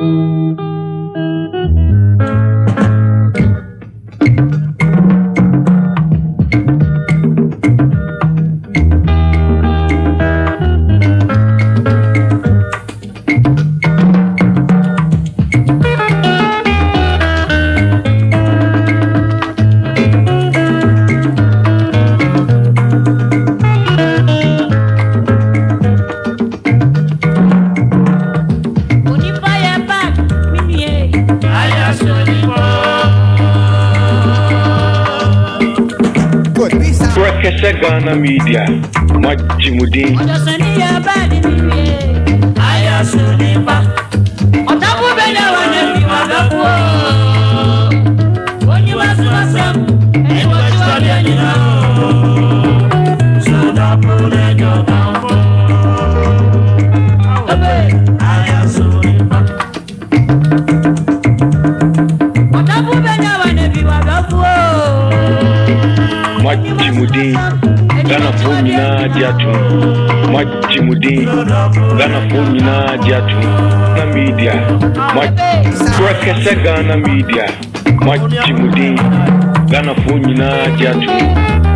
thank mm. you májìmúdín. ọjọ́sìn ní yẹ ni mi yé ayọ̀sùn nípa ọ̀tàkùn bẹ́ẹ̀ ni wọ́n yẹ fi wọ́n lọ́kù o. oníwàsíwàsẹ́ ẹ̀yin wọ́n ti o. sọdọ̀ kúrẹ́ ghanafoɔ nyinaa di atom moagye mu din ghanafoɔ nyinaa di atom na media moakorɛkɛ sɛ ghana media moagye mu din ghanafoɔ nyinaa di atom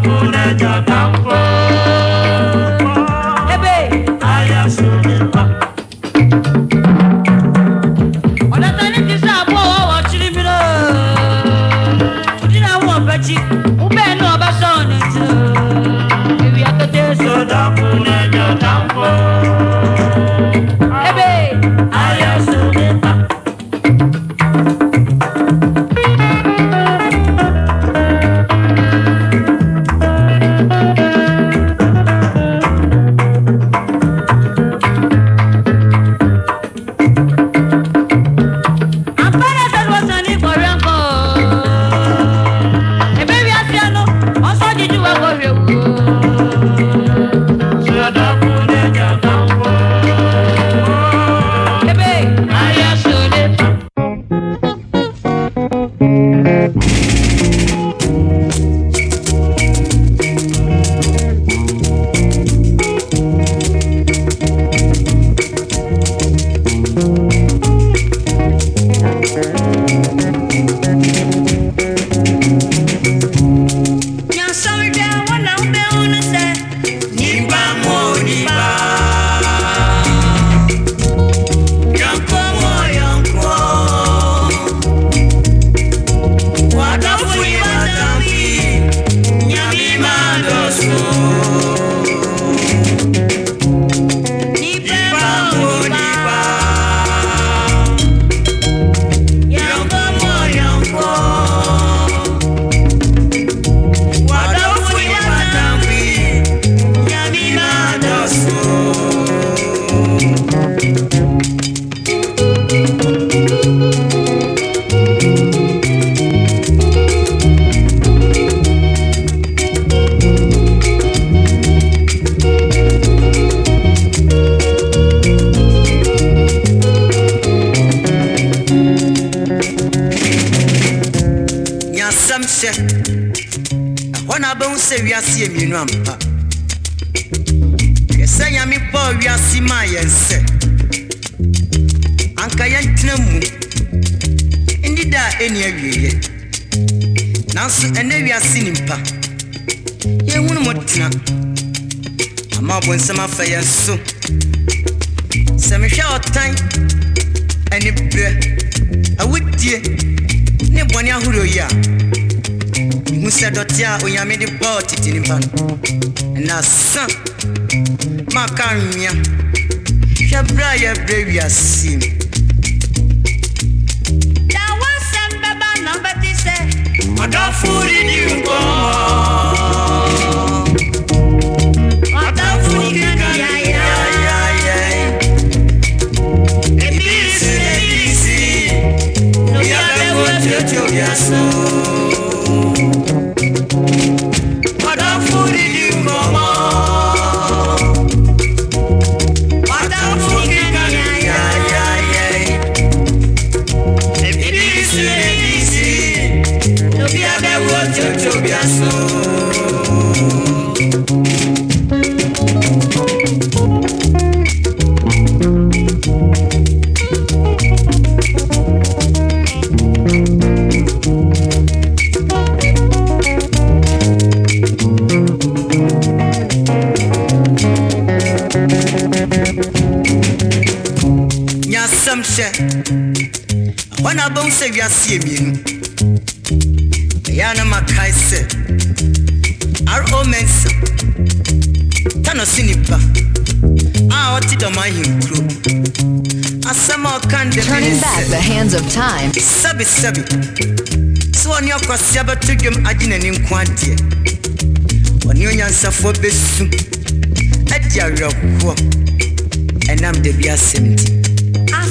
kúrẹ́jọ ká ń kó. ase maa yɛn sɛ anka yɛntena mu nni da a ɛni awieeɛ nanso ɛnɛ wiase nimpa yɛhunu mu tena ama ɔbɔnsɛm afa yɛn so sɛ ɔtan ɛne berɛ awudie ne bɔne ahorow yi musɛ dɔte a onyame de bɔɔ tete nipa no ɛna sa maka nwea hwɛ berɛ a yɛbrɛ wiase mu Ọ̀dọ́ fúri ní nǹkan. nsɛm hyɛ wɔn a bɛn sɛ wiase yɛ mmienu ɛyɛ anam akae sɛ ro mensa tano si nipa a ɔte dɔm ahenkuro asɛm a ɔka ndɛmene sɛ bisɛbisɛbi sɛ ɔne ɔkɔsea bɛto dwam agye n'ani nko adeɛ ɔne onyansafoɔ bɛsu adi awerɛhoɔ ɛnam da bi asɛm nti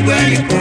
anywhere you go.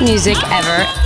music ever.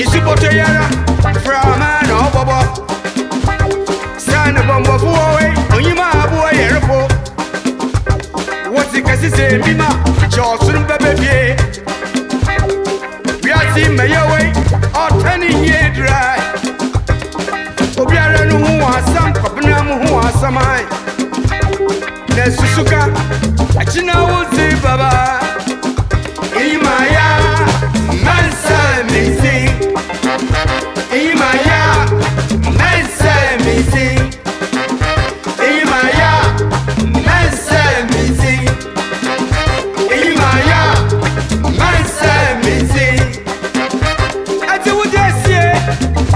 isipoto yara frama na ọbọbọ sani bọmbọ fún ọwẹ onyima abúwa yẹrẹ fo wọ́n ti kẹsí sè mímà jẹ ọ̀sùn bẹ́bẹ́ bíe wíwá sí mẹyẹwẹ ọ̀tẹ́ni yé dura obiara nu hu wọn asam kọ̀bínà mu hu wọn asam ayi na susuka akyinawo ti baba eyi maa yi.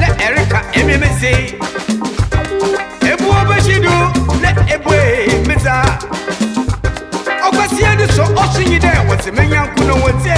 na erika ememese ebu obeshidu na ebue meza ọkwasị ẹni sọ ọsùn yìí dẹ wọ́n ti mẹ́yàn kúnnà wọ́n ti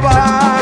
Baba.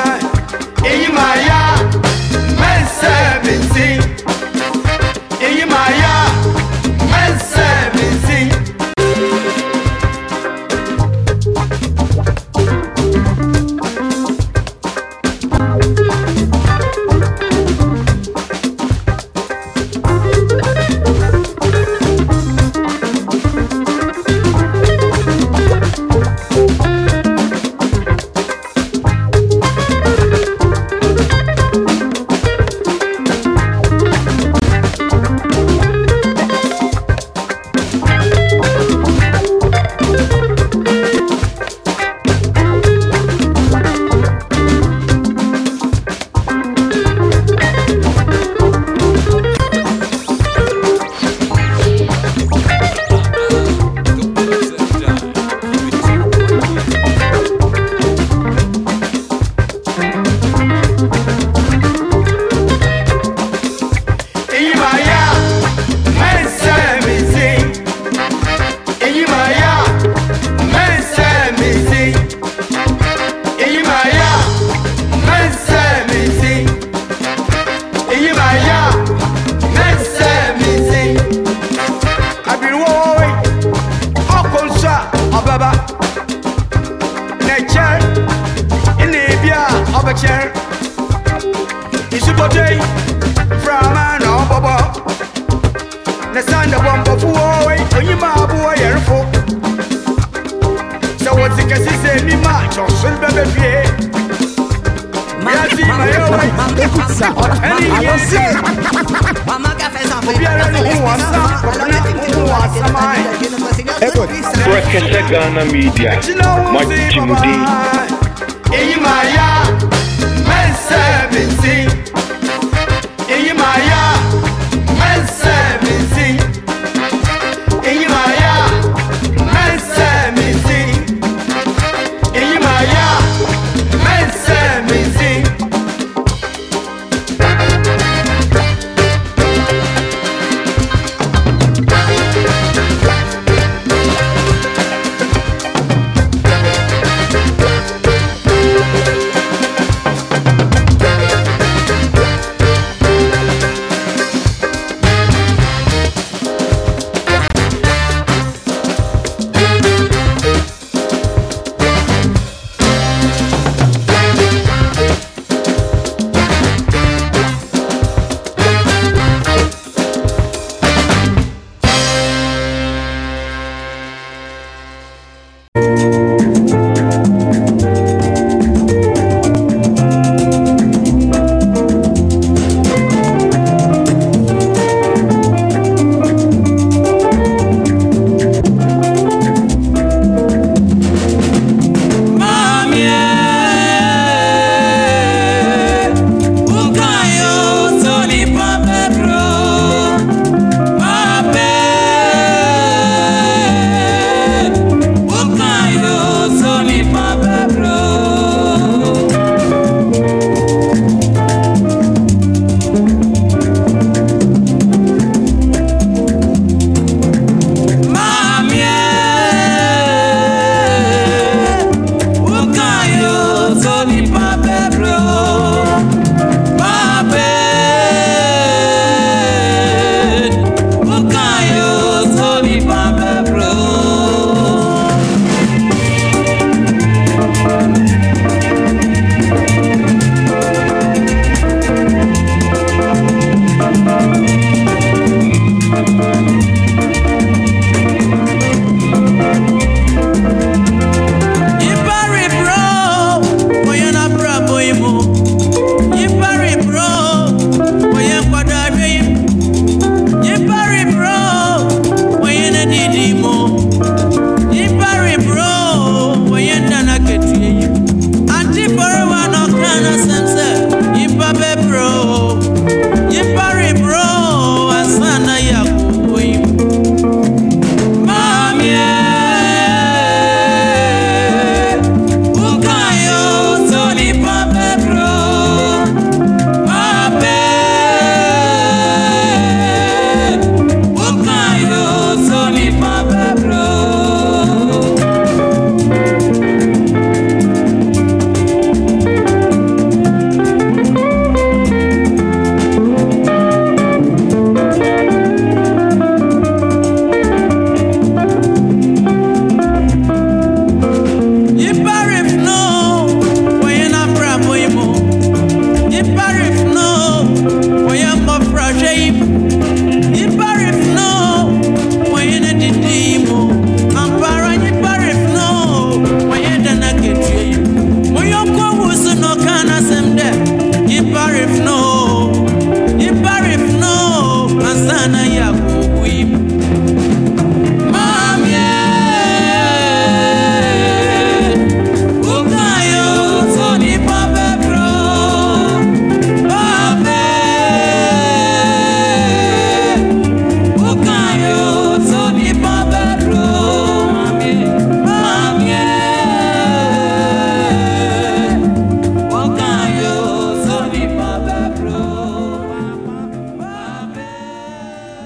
chair. It's a body from an umbobo. The sound of one buffalo, you my boy, you're So what's the case? It's any match or silver beer. Écoute ça, Écoute. Breakfast Ghana Media. Mike Jimudi. Eyi Maya sing.